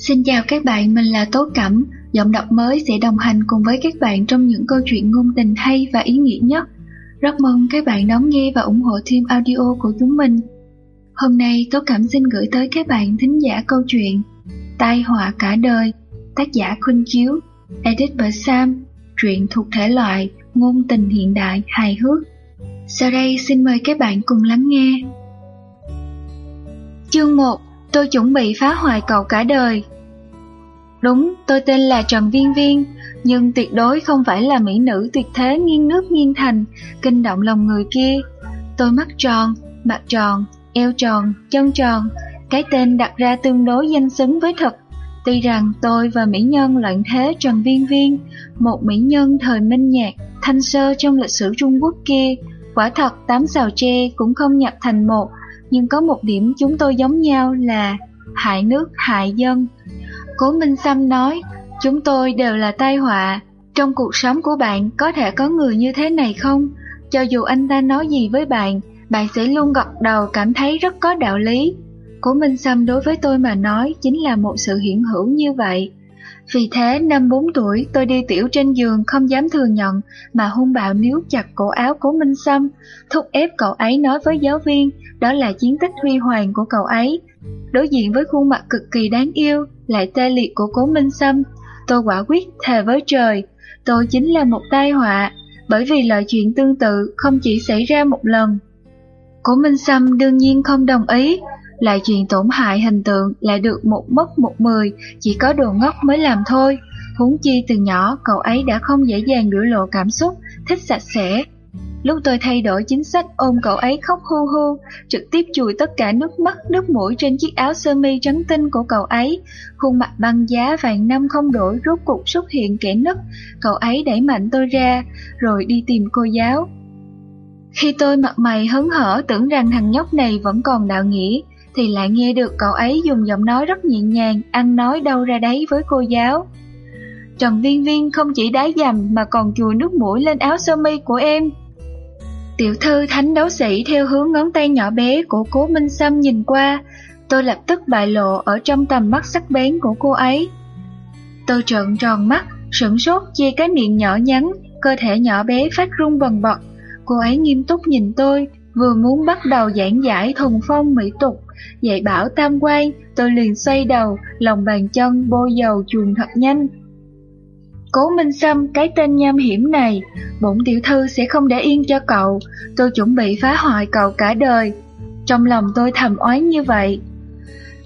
Xin chào các bạn, mình là Tố Cẩm. Giọng đọc mới sẽ đồng hành cùng với các bạn trong những câu chuyện ngôn tình hay và ý nghĩa nhất. Rất mong các bạn đón nghe và ủng hộ team audio của chúng mình. Hôm nay Tố Cẩm xin gửi tới các bạn thính giả câu chuyện Tai họa cả đời, tác giả Khuynh Chiếu, edit bởi Sam, truyện thuộc thể loại ngôn tình hiện đại hài hước. Sau đây xin mời các bạn cùng lắng nghe. Chương 1 Tôi chuẩn bị phá hoại cậu cả đời Đúng, tôi tên là Trần Viên Viên, nhưng tuyệt đối không phải là mỹ nữ tuyệt thế nghiêng nước nghiêng thành, kinh động lòng người kia. Tôi mắt tròn, mặt tròn, eo tròn, chân tròn, cái tên đặt ra tương đối danh xứng với thật. Tuy rằng tôi và mỹ nhân loạn thế Trần Viên Viên, một mỹ nhân thời minh nhạc, thanh sơ trong lịch sử Trung Quốc kia, quả thật tám xào tre cũng không nhập thành một, nhưng có một điểm chúng tôi giống nhau là hại nước, hại dân. Cố Minh Sâm nói, chúng tôi đều là tai họa. Trong cuộc sống của bạn có thể có người như thế này không? Cho dù anh ta nói gì với bạn, bạn sẽ luôn gật đầu cảm thấy rất có đạo lý. Cố Minh Sâm đối với tôi mà nói chính là một sự hiện hữu như vậy. Vì thế, năm 4 tuổi, tôi đi tiểu trên giường không dám thừa nhận mà hung bạo níu chặt cổ áo của Minh Sâm, thúc ép cậu ấy nói với giáo viên, đó là chiến tích huy hoàng của cậu ấy. Đối diện với khuôn mặt cực kỳ đáng yêu, lại tê liệt của cố Minh Sâm, tôi quả quyết thề với trời, tôi chính là một tai họa, bởi vì loại chuyện tương tự không chỉ xảy ra một lần. Cố Minh Sâm đương nhiên không đồng ý, lại chuyện tổn hại hình tượng lại được một mất một mười, chỉ có đồ ngốc mới làm thôi. Huống chi từ nhỏ cậu ấy đã không dễ dàng biểu lộ cảm xúc, thích sạch sẽ. Lúc tôi thay đổi chính sách ôm cậu ấy khóc hu hu, trực tiếp chùi tất cả nước mắt, nước mũi trên chiếc áo sơ mi trắng tinh của cậu ấy. Khuôn mặt băng giá vàng năm không đổi rốt cục xuất hiện kẻ nứt, cậu ấy đẩy mạnh tôi ra, rồi đi tìm cô giáo. Khi tôi mặt mày hớn hở tưởng rằng thằng nhóc này vẫn còn đạo nghĩa, thì lại nghe được cậu ấy dùng giọng nói rất nhẹ nhàng, ăn nói đâu ra đấy với cô giáo. Trần Viên Viên không chỉ đá dầm mà còn chùi nước mũi lên áo sơ mi của em. Tiểu thư thánh đấu sĩ theo hướng ngón tay nhỏ bé của cố Minh Sâm nhìn qua, tôi lập tức bại lộ ở trong tầm mắt sắc bén của cô ấy. Tôi trợn tròn mắt, sửng sốt chia cái miệng nhỏ nhắn, cơ thể nhỏ bé phát run bần bật. Cô ấy nghiêm túc nhìn tôi, vừa muốn bắt đầu giảng giải thuần phong mỹ tục, dạy bảo tam quan, tôi liền xoay đầu, lòng bàn chân bôi dầu chuồng thật nhanh. Cố Minh Sâm, cái tên nham hiểm này, bổn tiểu thư sẽ không để yên cho cậu, tôi chuẩn bị phá hoại cậu cả đời. Trong lòng tôi thầm oán như vậy.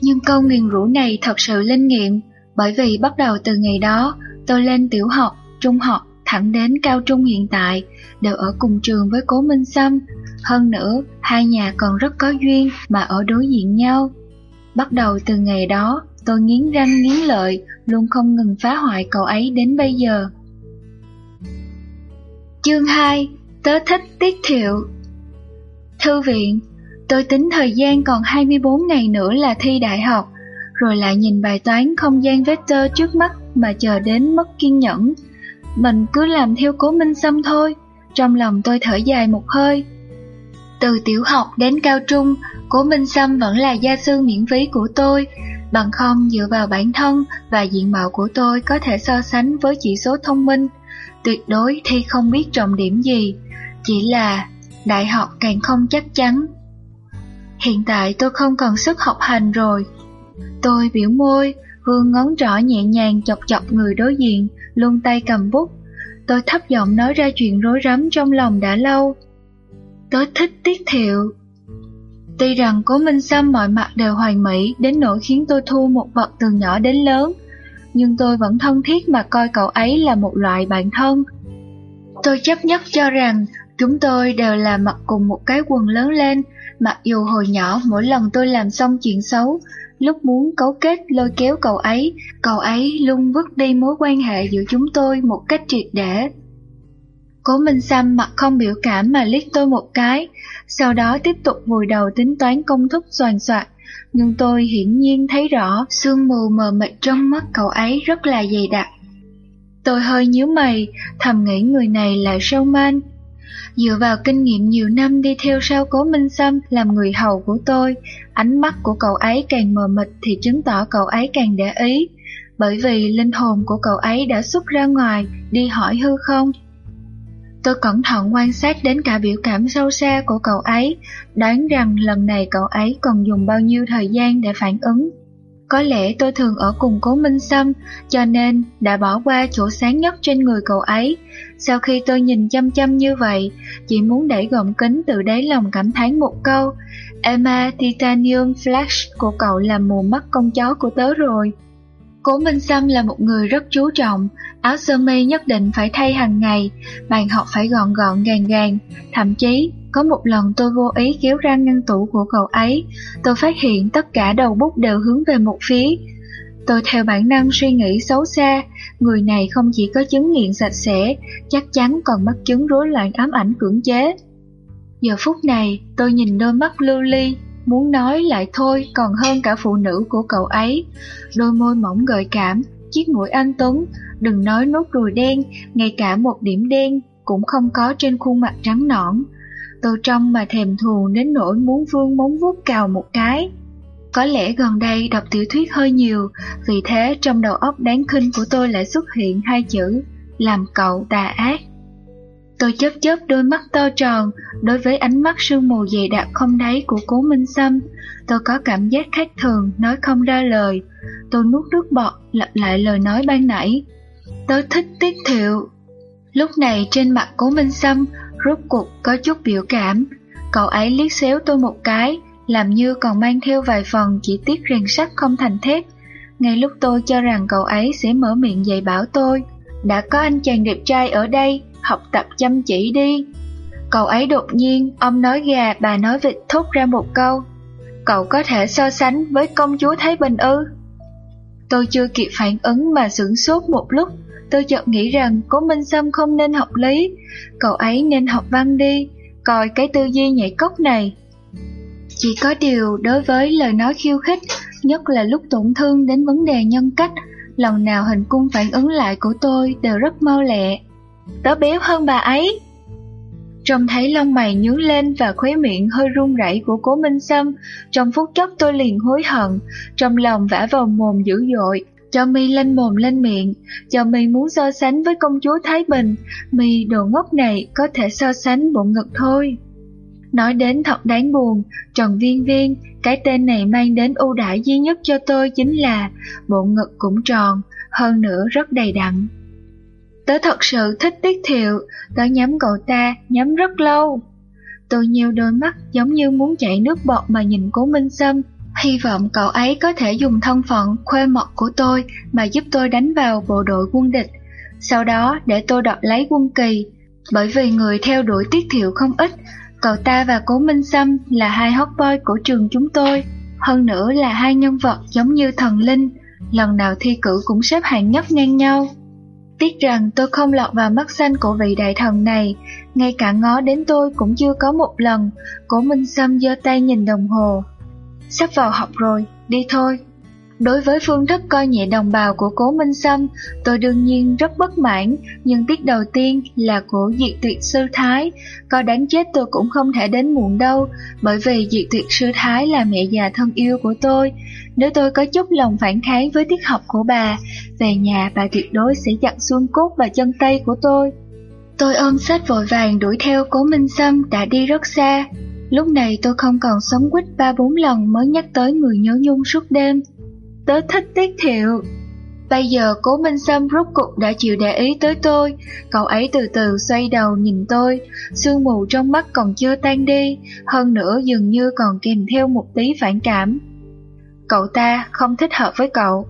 Nhưng câu nguyền rũ này thật sự linh nghiệm, bởi vì bắt đầu từ ngày đó, tôi lên tiểu học, trung học, thẳng đến cao trung hiện tại, đều ở cùng trường với Cố Minh Sâm. Hơn nữa, hai nhà còn rất có duyên mà ở đối diện nhau. Bắt đầu từ ngày đó, tôi nghiến răng nghiến lợi, luôn không ngừng phá hoại cậu ấy đến bây giờ. Chương 2 Tớ thích tiết thiệu Thư viện Tôi tính thời gian còn 24 ngày nữa là thi đại học, rồi lại nhìn bài toán không gian vector trước mắt mà chờ đến mất kiên nhẫn. Mình cứ làm theo cố minh xâm thôi, trong lòng tôi thở dài một hơi. Từ tiểu học đến cao trung, cố minh sâm vẫn là gia sư miễn phí của tôi, bằng không dựa vào bản thân và diện mạo của tôi có thể so sánh với chỉ số thông minh. Tuyệt đối thi không biết trọng điểm gì, chỉ là đại học càng không chắc chắn. Hiện tại tôi không còn sức học hành rồi. Tôi biểu môi, vương ngón trỏ nhẹ nhàng chọc chọc người đối diện, luôn tay cầm bút. Tôi thấp giọng nói ra chuyện rối rắm trong lòng đã lâu. Tôi thích tiết thiệu. Tuy rằng cố Minh Sâm mọi mặt đều hoàn mỹ đến nỗi khiến tôi thu một bậc từ nhỏ đến lớn, nhưng tôi vẫn thân thiết mà coi cậu ấy là một loại bạn thân. Tôi chấp nhất cho rằng chúng tôi đều là mặc cùng một cái quần lớn lên, mặc dù hồi nhỏ mỗi lần tôi làm xong chuyện xấu, lúc muốn cấu kết lôi kéo cậu ấy, cậu ấy luôn vứt đi mối quan hệ giữa chúng tôi một cách triệt để. Cố Minh Sâm mặt không biểu cảm mà liếc tôi một cái, sau đó tiếp tục vùi đầu tính toán công thức soàn soạt. Nhưng tôi hiển nhiên thấy rõ sương mù mờ mịt trong mắt cậu ấy rất là dày đặc. Tôi hơi nhíu mày, thầm nghĩ người này là sâu man. Dựa vào kinh nghiệm nhiều năm đi theo sau cố Minh Sâm làm người hầu của tôi, ánh mắt của cậu ấy càng mờ mịt thì chứng tỏ cậu ấy càng để ý, bởi vì linh hồn của cậu ấy đã xuất ra ngoài đi hỏi hư không. Tôi cẩn thận quan sát đến cả biểu cảm sâu xa của cậu ấy, đoán rằng lần này cậu ấy còn dùng bao nhiêu thời gian để phản ứng. Có lẽ tôi thường ở cùng cố Minh Sâm, cho nên đã bỏ qua chỗ sáng nhất trên người cậu ấy. Sau khi tôi nhìn chăm chăm như vậy, chỉ muốn đẩy gọng kính từ đáy lòng cảm thán một câu. Emma Titanium Flash của cậu làm mù mắt con chó của tớ rồi. Cố Minh Sâm là một người rất chú trọng, áo sơ mi nhất định phải thay hàng ngày, bàn học phải gọn gọn gàng gàng, thậm chí có một lần tôi vô ý kéo ra ngăn tủ của cậu ấy, tôi phát hiện tất cả đầu bút đều hướng về một phía. Tôi theo bản năng suy nghĩ xấu xa, người này không chỉ có chứng nghiện sạch sẽ, chắc chắn còn mắc chứng rối loạn ám ảnh cưỡng chế. Giờ phút này, tôi nhìn đôi mắt lưu ly, muốn nói lại thôi còn hơn cả phụ nữ của cậu ấy. Đôi môi mỏng gợi cảm, chiếc mũi anh Tuấn, đừng nói nốt ruồi đen, ngay cả một điểm đen cũng không có trên khuôn mặt trắng nõn. Tôi trong mà thèm thuồng đến nỗi muốn vương móng vuốt cào một cái. Có lẽ gần đây đọc tiểu thuyết hơi nhiều, vì thế trong đầu óc đáng khinh của tôi lại xuất hiện hai chữ làm cậu tà ác. Tôi chớp chớp đôi mắt to tròn, đối với ánh mắt sương mù dày đặc không đáy của cố Minh Sâm, tôi có cảm giác khác thường, nói không ra lời. Tôi nuốt nước bọt, lặp lại lời nói ban nãy. Tôi thích tiết thiệu. Lúc này trên mặt cố Minh Sâm, rốt cuộc có chút biểu cảm. Cậu ấy liếc xéo tôi một cái, làm như còn mang theo vài phần chỉ tiết rèn sắt không thành thép. Ngay lúc tôi cho rằng cậu ấy sẽ mở miệng dạy bảo tôi, đã có anh chàng đẹp trai ở đây, học tập chăm chỉ đi. Cậu ấy đột nhiên, ông nói gà, bà nói vịt thốt ra một câu. Cậu có thể so sánh với công chúa Thái Bình ư? Tôi chưa kịp phản ứng mà sửng sốt một lúc, tôi chợt nghĩ rằng cố Minh Sâm không nên học lý, cậu ấy nên học văn đi, coi cái tư duy nhảy cốc này. Chỉ có điều đối với lời nói khiêu khích, nhất là lúc tổn thương đến vấn đề nhân cách, lần nào hình cung phản ứng lại của tôi đều rất mau lẹ. Tớ béo hơn bà ấy. Trông thấy lông mày nhướng lên và khóe miệng hơi run rẩy của cố Minh Sâm, trong phút chốc tôi liền hối hận, trong lòng vả vào mồm dữ dội, cho mi lên mồm lên miệng, cho mi muốn so sánh với công chúa Thái Bình, mi đồ ngốc này có thể so sánh bộ ngực thôi. Nói đến thật đáng buồn, Trần Viên Viên, cái tên này mang đến ưu đãi duy nhất cho tôi chính là bộ ngực cũng tròn, hơn nữa rất đầy đặn. Tớ thật sự thích Tiết Thiệu, tớ nhắm cậu ta, nhắm rất lâu. Tôi nhiều đôi mắt giống như muốn chảy nước bọt mà nhìn cố Minh Sâm, hy vọng cậu ấy có thể dùng thân phận khuê mật của tôi mà giúp tôi đánh vào bộ đội quân địch. Sau đó để tôi đoạt lấy quân kỳ, bởi vì người theo đuổi Tiết Thiệu không ít, cậu ta và cố Minh Sâm là hai hot boy của trường chúng tôi, hơn nữa là hai nhân vật giống như thần linh, lần nào thi cử cũng xếp hạng nhất ngang nhau. Tiếc rằng tôi không lọt vào mắt xanh của vị đại thần này, ngay cả ngó đến tôi cũng chưa có một lần, cố Minh Sâm giơ tay nhìn đồng hồ. Sắp vào học rồi, đi thôi. Đối với phương thức coi nhẹ đồng bào của cố Minh Sâm, tôi đương nhiên rất bất mãn, nhưng tiết đầu tiên là của diệt tuyệt sư Thái. Có đánh chết tôi cũng không thể đến muộn đâu, bởi vì diệt tuyệt sư Thái là mẹ già thân yêu của tôi. Nếu tôi có chút lòng phản kháng với tiết học của bà, về nhà bà tuyệt đối sẽ giặt xương cốt và chân tay của tôi. Tôi ôm sách vội vàng đuổi theo cố Minh Sâm đã đi rất xa. Lúc này tôi không còn sống quýt ba bốn lần mới nhắc tới người nhớ nhung suốt đêm. Tớ thích tiết thiệu. Bây giờ cố Minh Sâm rốt cục đã chịu để ý tới tôi, cậu ấy từ từ xoay đầu nhìn tôi, sương mù trong mắt còn chưa tan đi, hơn nữa dường như còn kèm theo một tí phản cảm. Cậu ta không thích hợp với cậu.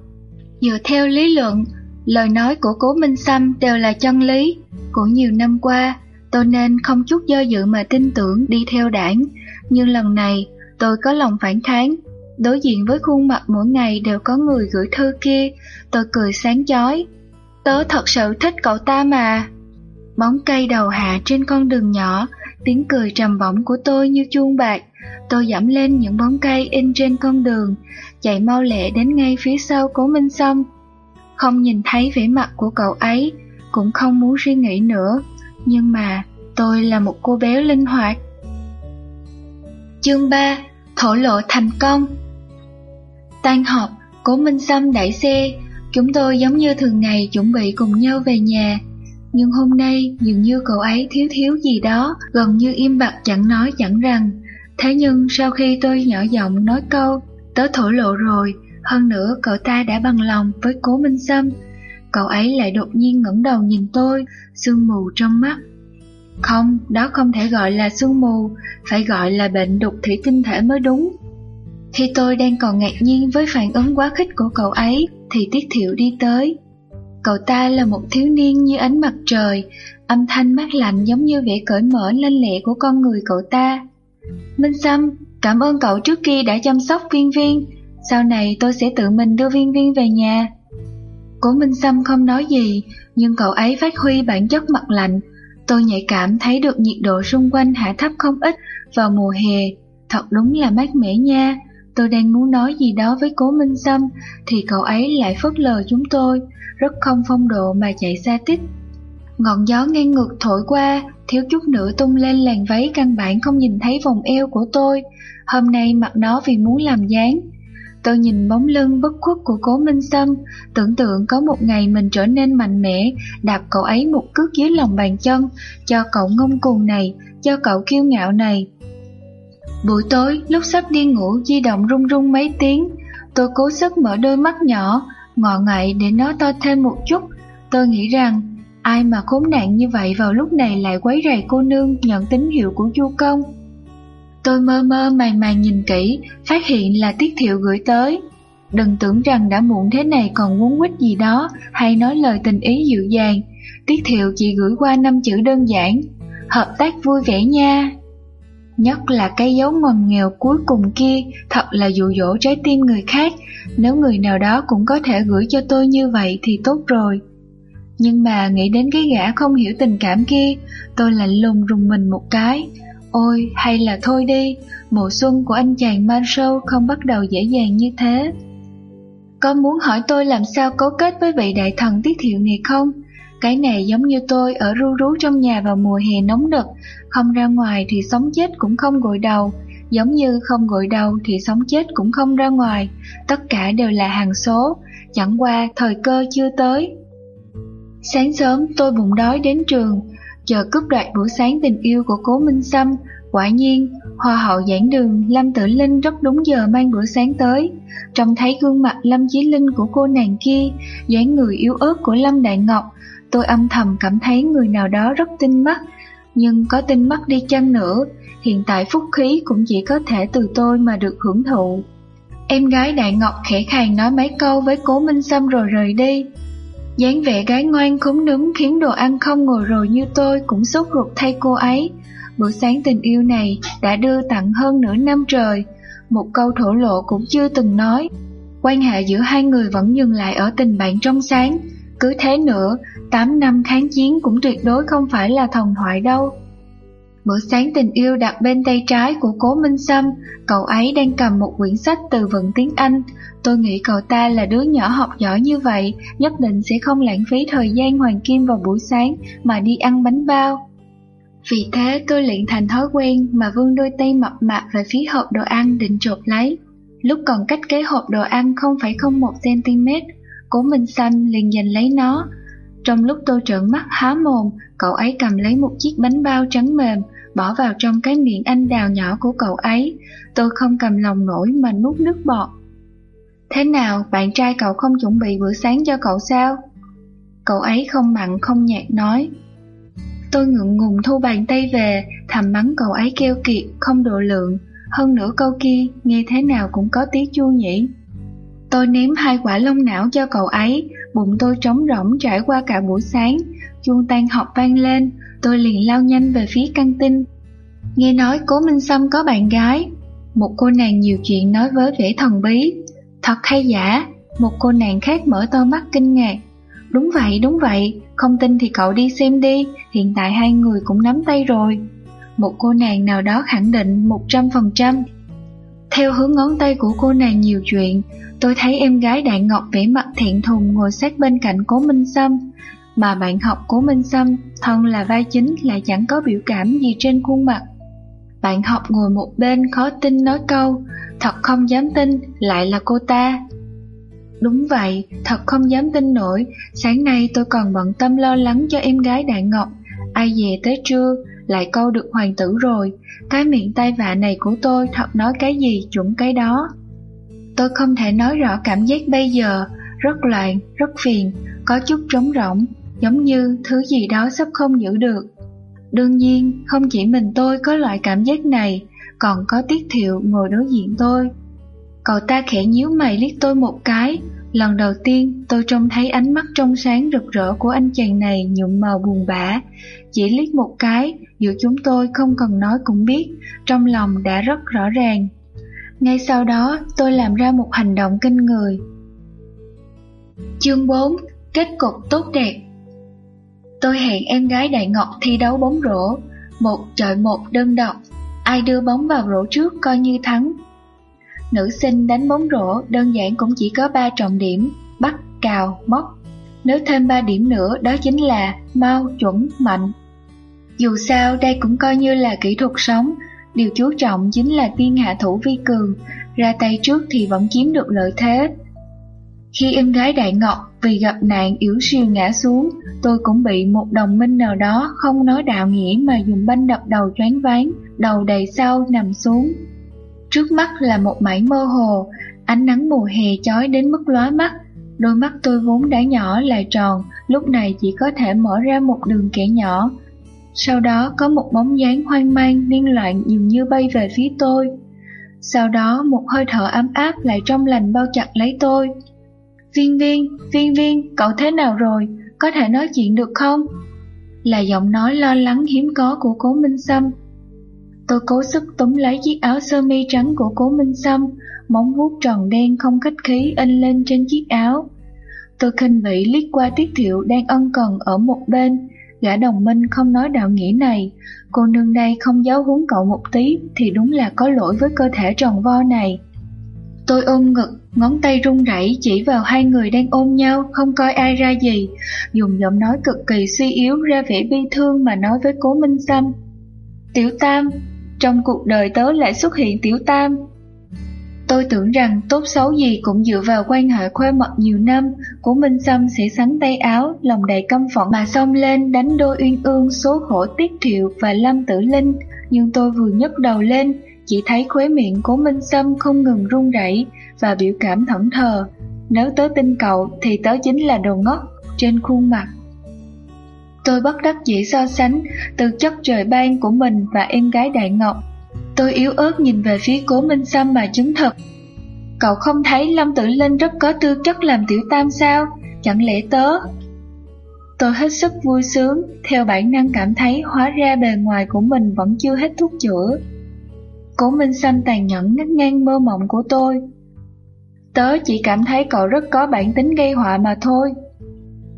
Dựa theo lý luận, lời nói của cố Minh Sâm đều là chân lý. Của nhiều năm qua, tôi nên không chút do dự mà tin tưởng đi theo đảng, nhưng lần này tôi có lòng phản kháng. Đối diện với khuôn mặt mỗi ngày đều có người gửi thư kia, tôi cười sáng chói. Tớ thật sự thích cậu ta mà. Bóng cây đầu hạ trên con đường nhỏ, tiếng cười trầm bổng của tôi như chuông bạc. Tôi dẫm lên những bóng cây in trên con đường, chạy mau lẹ đến ngay phía sau cố Minh Sâm. Không nhìn thấy vẻ mặt của cậu ấy, cũng không muốn suy nghĩ nữa. Nhưng mà, tôi là một cô bé linh hoạt. Chương 3 Thổ lộ thành công Tan họp, cố Minh Sâm đẩy xe, chúng tôi giống như thường ngày chuẩn bị cùng nhau về nhà. Nhưng hôm nay dường như cậu ấy thiếu thiếu gì đó, gần như im bặt chẳng nói chẳng rằng. Thế nhưng sau khi tôi nhỏ giọng nói câu, tớ thổ lộ rồi, hơn nữa cậu ta đã bằng lòng với cố Minh Sâm. Cậu ấy lại đột nhiên ngẩng đầu nhìn tôi, sương mù trong mắt. Không, đó không thể gọi là sương mù, phải gọi là bệnh đục thủy tinh thể mới đúng. Khi tôi đang còn ngạc nhiên với phản ứng quá khích của cậu ấy, thì Tiết Thiệu đi tới. Cậu ta là một thiếu niên như ánh mặt trời, âm thanh mát lạnh giống như vẻ cởi mở lanh lẹ của con người cậu ta. Minh Sâm, cảm ơn cậu trước kia đã chăm sóc viên viên, sau này tôi sẽ tự mình đưa viên viên về nhà. Cố Minh Sâm không nói gì, nhưng cậu ấy phát huy bản chất mặt lạnh. Tôi nhạy cảm thấy được nhiệt độ xung quanh hạ thấp không ít vào mùa hè, thật đúng là mát mẻ nha. Tôi đang muốn nói gì đó với cố Minh Sâm, thì cậu ấy lại phớt lờ chúng tôi, rất không phong độ mà chạy xa tích. Ngọn gió ngang ngược thổi qua, thiếu chút nữa tung lên làn váy căn bản không nhìn thấy vòng eo của tôi. Hôm nay mặc nó vì muốn làm dáng, Tôi nhìn bóng lưng bất khuất của cố Minh Sâm, tưởng tượng có một ngày mình trở nên mạnh mẽ, đạp cậu ấy một cước dưới lòng bàn chân, cho cậu ngông cuồng này, cho cậu kiêu ngạo này. Buổi tối, lúc sắp đi ngủ, di động rung rung mấy tiếng, tôi cố sức mở đôi mắt nhỏ, ngọ ngậy để nó to thêm một chút. Tôi nghĩ rằng, ai mà khốn nạn như vậy vào lúc này lại quấy rầy cô nương nhận tín hiệu của chu công. Tôi mơ mơ màng màng nhìn kỹ, phát hiện là Tiết Thiệu gửi tới. Đừng tưởng rằng đã muộn thế này còn muốn quýt gì đó hay nói lời tình ý dịu dàng. Tiết Thiệu chỉ gửi qua năm chữ đơn giản, hợp tác vui vẻ nha. Nhất là cái dấu ngoằn nghèo cuối cùng kia thật là dụ dỗ trái tim người khác, nếu người nào đó cũng có thể gửi cho tôi như vậy thì tốt rồi. Nhưng mà nghĩ đến cái gã không hiểu tình cảm kia, tôi lạnh lùng rùng mình một cái, Ôi, hay là thôi đi, mùa xuân của anh chàng Marshall không bắt đầu dễ dàng như thế. Có muốn hỏi tôi làm sao cấu kết với vị đại thần tiết thiệu này không? Cái này giống như tôi ở ru rú trong nhà vào mùa hè nóng nực, không ra ngoài thì sống chết cũng không gội đầu, giống như không gội đầu thì sống chết cũng không ra ngoài, tất cả đều là hàng số, chẳng qua thời cơ chưa tới. Sáng sớm tôi bụng đói đến trường, chờ cướp đoạt buổi sáng tình yêu của cố Minh Sâm, quả nhiên, hoa hậu giảng đường Lâm Tử Linh rất đúng giờ mang bữa sáng tới. Trông thấy gương mặt Lâm Chí Linh của cô nàng kia, dáng người yếu ớt của Lâm Đại Ngọc, tôi âm thầm cảm thấy người nào đó rất tinh mắt. Nhưng có tinh mắt đi chăng nữa, hiện tại phúc khí cũng chỉ có thể từ tôi mà được hưởng thụ. Em gái Đại Ngọc khẽ khàng nói mấy câu với cố Minh Sâm rồi rời đi dáng vẻ gái ngoan khúm núm khiến đồ ăn không ngồi rồi như tôi cũng sốt ruột thay cô ấy. Bữa sáng tình yêu này đã đưa tặng hơn nửa năm trời, một câu thổ lộ cũng chưa từng nói. Quan hệ giữa hai người vẫn dừng lại ở tình bạn trong sáng. Cứ thế nữa, 8 năm kháng chiến cũng tuyệt đối không phải là thần thoại đâu. Bữa sáng tình yêu đặt bên tay trái của cố Minh Sâm, cậu ấy đang cầm một quyển sách từ vựng tiếng Anh. Tôi nghĩ cậu ta là đứa nhỏ học giỏi như vậy, nhất định sẽ không lãng phí thời gian hoàng kim vào buổi sáng mà đi ăn bánh bao. Vì thế tôi luyện thành thói quen mà vươn đôi tay mập mạp về phía hộp đồ ăn định chộp lấy. Lúc còn cách cái hộp đồ ăn 0,01cm, cố Minh Sâm liền giành lấy nó. Trong lúc tôi trợn mắt há mồm, cậu ấy cầm lấy một chiếc bánh bao trắng mềm, bỏ vào trong cái miệng anh đào nhỏ của cậu ấy. Tôi không cầm lòng nổi mà nuốt nước bọt. Thế nào, bạn trai cậu không chuẩn bị bữa sáng cho cậu sao? Cậu ấy không mặn không nhạt nói. Tôi ngượng ngùng thu bàn tay về, thầm mắng cậu ấy keo kiệt, không độ lượng. Hơn nữa câu kia, nghe thế nào cũng có tí chua nhỉ. Tôi ném hai quả lông não cho cậu ấy, bụng tôi trống rỗng trải qua cả buổi sáng. Chuông tan học vang lên, tôi liền lao nhanh về phía căng tin. Nghe nói cố Minh Sâm có bạn gái, một cô nàng nhiều chuyện nói với vẻ thần bí. Thật hay giả? Một cô nàng khác mở to mắt kinh ngạc. Đúng vậy, đúng vậy, không tin thì cậu đi xem đi, hiện tại hai người cũng nắm tay rồi. Một cô nàng nào đó khẳng định 100%. Theo hướng ngón tay của cô nàng nhiều chuyện, tôi thấy em gái Đại Ngọc vẻ mặt thiện thùng ngồi sát bên cạnh cố Minh Sâm. mà bạn học cố Minh Sâm, thân là vai chính lại chẳng có biểu cảm gì trên khuôn mặt. Bạn học ngồi một bên khó tin nói câu, thật không dám tin, lại là cô ta. Đúng vậy, thật không dám tin nổi, sáng nay tôi còn bận tâm lo lắng cho em gái Đại Ngọc, ai về tới trưa, lại câu được hoàng tử rồi, cái miệng tay vạ này của tôi thật nói cái gì chuẩn cái đó. Tôi không thể nói rõ cảm giác bây giờ, rất loạn, rất phiền, có chút trống rỗng, giống như thứ gì đó sắp không giữ được. Đương nhiên, không chỉ mình tôi có loại cảm giác này, còn có Tiết Thiệu ngồi đối diện tôi. Cậu ta khẽ nhíu mày liếc tôi một cái, lần đầu tiên tôi trông thấy ánh mắt trong sáng rực rỡ của anh chàng này nhuộm màu buồn bã. Chỉ liếc một cái, giữa chúng tôi không cần nói cũng biết, trong lòng đã rất rõ ràng. Ngay sau đó, tôi làm ra một hành động kinh người. Chương 4 Kết cục tốt đẹp Tôi hẹn em gái Đại Ngọc thi đấu bóng rổ, một chọi một đơn độc, ai đưa bóng vào rổ trước coi như thắng. Nữ sinh đánh bóng rổ đơn giản cũng chỉ có 3 trọng điểm, bắt, cào, móc. Nếu thêm 3 điểm nữa đó chính là mau, chuẩn, mạnh. Dù sao đây cũng coi như là kỹ thuật sống, điều chú trọng chính là tiên hạ thủ vi cường, ra tay trước thì vẫn chiếm được lợi thế. Khi em gái Đại Ngọc vì gặp nạn yếu siêu ngã xuống, tôi cũng bị một đồng minh nào đó không nói đạo nghĩa mà dùng banh đập đầu choáng váng, đầu đầy sau nằm xuống. Trước mắt là một mảnh mơ hồ, ánh nắng mùa hè chói đến mức lóa mắt. Đôi mắt tôi vốn đã nhỏ lại tròn, lúc này chỉ có thể mở ra một đường kẻ nhỏ. Sau đó có một bóng dáng hoang mang, liên loạn dường như bay về phía tôi. Sau đó một hơi thở ấm áp lại trong lành bao chặt lấy tôi. Viên viên, viên viên, cậu thế nào rồi? Có thể nói chuyện được không? Là giọng nói lo lắng hiếm có của cố Minh Sâm. Tôi cố sức túm lấy chiếc áo sơ mi trắng của cố Minh Sâm, móng vuốt tròn đen không cách khí in lên trên chiếc áo. Tôi khinh bỉ liếc qua tiết thiệu đang ân cần ở một bên, gã đồng minh không nói đạo nghĩa này, cô nương đây không giáo huấn cậu một tí thì đúng là có lỗi với cơ thể tròn vo này. Tôi ôm ngực, ngón tay run rẩy chỉ vào hai người đang ôm nhau, không coi ai ra gì, dùng giọng nói cực kỳ suy yếu ra vẻ bi thương mà nói với cố Minh Sâm. Tiểu Tam, trong cuộc đời tớ lại xuất hiện Tiểu Tam. Tôi tưởng rằng tốt xấu gì cũng dựa vào quan hệ khoe mật nhiều năm, của Minh Sâm sẽ sắn tay áo, lòng đầy căm phẫn mà xông lên đánh đôi uyên ương số khổ tiết thiệu và lâm tử linh, nhưng tôi vừa nhấc đầu lên, chỉ thấy khóe miệng của Minh Sâm không ngừng run rẩy và biểu cảm thẫn thờ. Nếu tớ tin cậu thì tớ chính là đồ ngốc trên khuôn mặt. Tôi bất đắc dĩ so sánh từ chất trời ban của mình và em gái Đại Ngọc. Tôi yếu ớt nhìn về phía cố Minh Sâm mà chứng thực. Cậu không thấy Lâm Tử Linh rất có tư chất làm tiểu tam sao? Chẳng lẽ tớ? Tôi hết sức vui sướng, theo bản năng cảm thấy hóa ra bề ngoài của mình vẫn chưa hết thuốc chữa. Cố Minh Sâm tàn nhẫn ngắt ngang mơ mộng của tôi. Tớ chỉ cảm thấy cậu rất có bản tính gây họa mà thôi.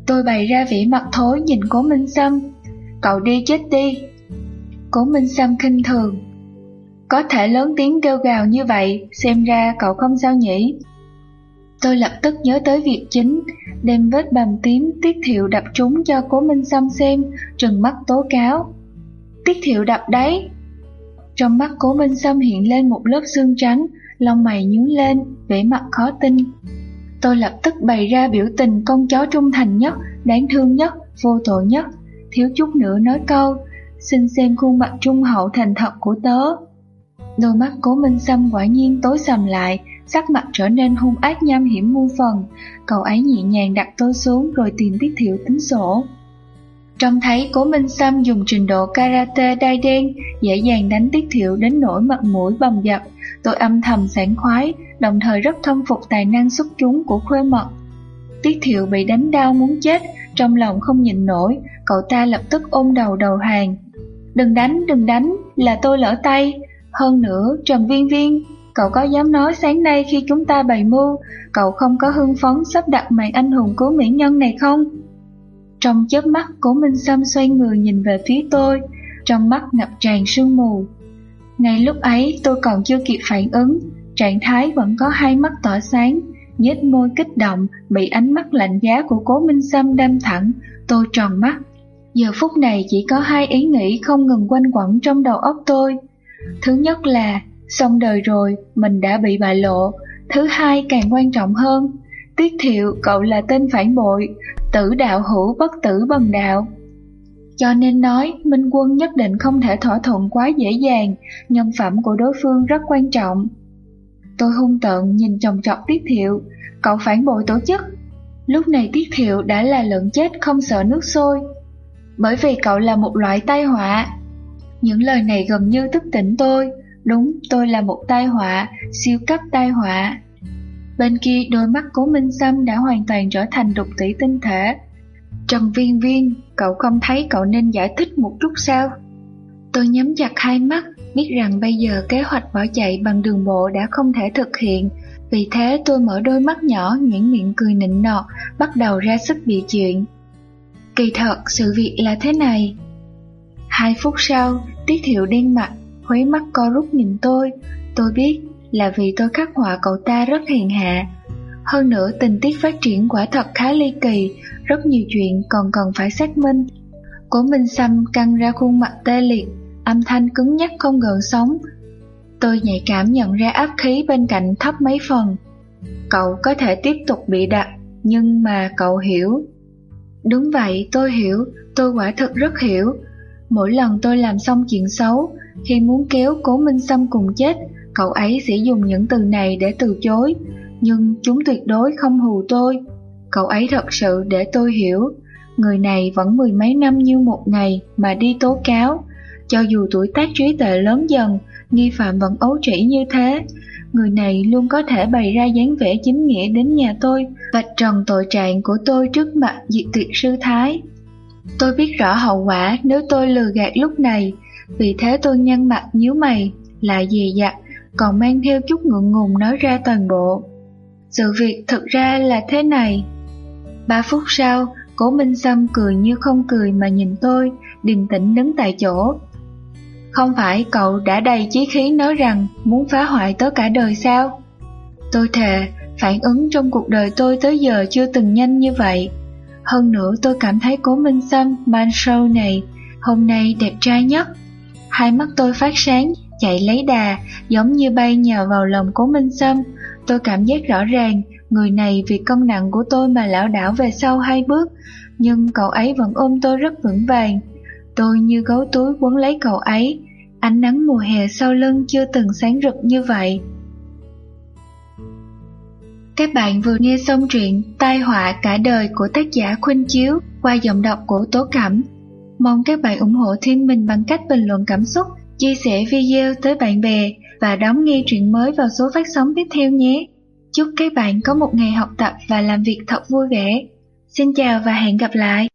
Tôi bày ra vẻ mặt thối nhìn cố Minh Sâm. Cậu đi chết đi. Cố Minh Sâm khinh thường. Có thể lớn tiếng kêu gào như vậy, xem ra cậu không sao nhỉ. Tôi lập tức nhớ tới việc chính, đem vết bầm tím tiết thiệu đập trúng cho cố Minh Sâm xem, trừng mắt tố cáo. Tiết thiệu đập đấy, trong mắt cố Minh Sâm hiện lên một lớp xương trắng, lông mày nhướng lên, vẻ mặt khó tin. Tôi lập tức bày ra biểu tình con chó trung thành nhất, đáng thương nhất, vô tội nhất, thiếu chút nữa nói câu, xin xem khuôn mặt trung hậu thành thật của tớ. Đôi mắt cố Minh Sâm quả nhiên tối sầm lại, sắc mặt trở nên hung ác nham hiểm muôn phần, cậu ấy nhẹ nhàng đặt tôi xuống rồi tìm tiết thiệu tính sổ. Trông thấy cố Minh Sâm dùng trình độ karate đai đen, dễ dàng đánh tiết thiệu đến nỗi mặt mũi bầm dập. Tôi âm thầm sảng khoái, đồng thời rất thông phục tài năng xuất chúng của khuê mật. Tiết thiệu bị đánh đau muốn chết, trong lòng không nhịn nổi, cậu ta lập tức ôm đầu đầu hàng. Đừng đánh, đừng đánh, là tôi lỡ tay. Hơn nữa, Trần Viên Viên, cậu có dám nói sáng nay khi chúng ta bày mưu, cậu không có hưng phấn sắp đặt màn anh hùng cứu mỹ nhân này không? Trong chớp mắt, cố Minh Sâm xoay người nhìn về phía tôi, trong mắt ngập tràn sương mù. Ngay lúc ấy tôi còn chưa kịp phản ứng, trạng thái vẫn có hai mắt tỏa sáng, nhếch môi kích động, bị ánh mắt lạnh giá của cố Minh Sâm đâm thẳng, tôi tròn mắt. Giờ phút này chỉ có hai ý nghĩ không ngừng quanh quẩn trong đầu óc tôi. Thứ nhất là, xong đời rồi, mình đã bị bại lộ. Thứ hai càng quan trọng hơn, Tiết Thiệu cậu là tên phản bội, tử đạo hữu bất tử bằng đạo. Cho nên nói, Minh Quân nhất định không thể thỏa thuận quá dễ dàng, nhân phẩm của đối phương rất quan trọng. Tôi hung tợn nhìn chồng chọc Tiết Thiệu, cậu phản bội tổ chức. Lúc này Tiết Thiệu đã là lợn chết không sợ nước sôi. Bởi vì cậu là một loại tai họa. Những lời này gần như thức tỉnh tôi, đúng tôi là một tai họa, siêu cấp tai họa. Bên kia đôi mắt của Minh Sâm đã hoàn toàn trở thành đục tỷ tinh thể. Trần Viên Viên, cậu không thấy cậu nên giải thích một chút sao? Tôi nhắm chặt hai mắt, biết rằng bây giờ kế hoạch bỏ chạy bằng đường bộ đã không thể thực hiện. Vì thế tôi mở đôi mắt nhỏ, nhuyễn miệng cười nịnh nọt, bắt đầu ra sức bị chuyện. Kỳ thật, sự việc là thế này. Hai phút sau, Tiết Thiệu đen mặt, khuấy mắt co rút nhìn tôi. Tôi biết là vì tôi khắc họa cậu ta rất hiền hạ. Hơn nữa tình tiết phát triển quả thật khá ly kỳ, rất nhiều chuyện còn cần phải xác minh. Cố Minh Sâm căng ra khuôn mặt tê liệt, âm thanh cứng nhắc không gợn sóng. Tôi nhạy cảm nhận ra áp khí bên cạnh thấp mấy phần. Cậu có thể tiếp tục bị đặt, nhưng mà cậu hiểu. Đúng vậy, tôi hiểu, tôi quả thực rất hiểu. Mỗi lần tôi làm xong chuyện xấu, khi muốn kéo Cố Minh Sâm cùng chết, cậu ấy sẽ dùng những từ này để từ chối, nhưng chúng tuyệt đối không hù tôi. Cậu ấy thật sự để tôi hiểu, người này vẫn mười mấy năm như một ngày mà đi tố cáo. Cho dù tuổi tác trí tệ lớn dần, nghi phạm vẫn ấu trĩ như thế. Người này luôn có thể bày ra dáng vẻ chính nghĩa đến nhà tôi, vạch trần tội trạng của tôi trước mặt diệt tuyệt sư thái. Tôi biết rõ hậu quả nếu tôi lừa gạt lúc này, vì thế tôi nhăn mặt nhíu mày, lại dè dặt, còn mang theo chút ngượng ngùng nói ra toàn bộ. Sự việc thực ra là thế này. Ba phút sau, cố Minh Sâm cười như không cười mà nhìn tôi, điềm tĩnh đứng tại chỗ. Không phải cậu đã đầy chí khí nói rằng muốn phá hoại tới cả đời sao? Tôi thề, phản ứng trong cuộc đời tôi tới giờ chưa từng nhanh như vậy. Hơn nữa tôi cảm thấy cố Minh Sâm, ban show này, hôm nay đẹp trai nhất. Hai mắt tôi phát sáng, chạy lấy đà, giống như bay nhào vào lòng cố Minh Sâm. Tôi cảm giác rõ ràng, người này vì công nặng của tôi mà lão đảo về sau hai bước, nhưng cậu ấy vẫn ôm tôi rất vững vàng. Tôi như gấu túi quấn lấy cậu ấy, ánh nắng mùa hè sau lưng chưa từng sáng rực như vậy. Các bạn vừa nghe xong truyện Tai họa cả đời của tác giả Khuynh Chiếu qua giọng đọc của Tố Cẩm. Mong các bạn ủng hộ thêm mình bằng cách bình luận cảm xúc, chia sẻ video tới bạn bè và đón nghe truyện mới vào số phát sóng tiếp theo nhé. Chúc các bạn có một ngày học tập và làm việc thật vui vẻ. Xin chào và hẹn gặp lại.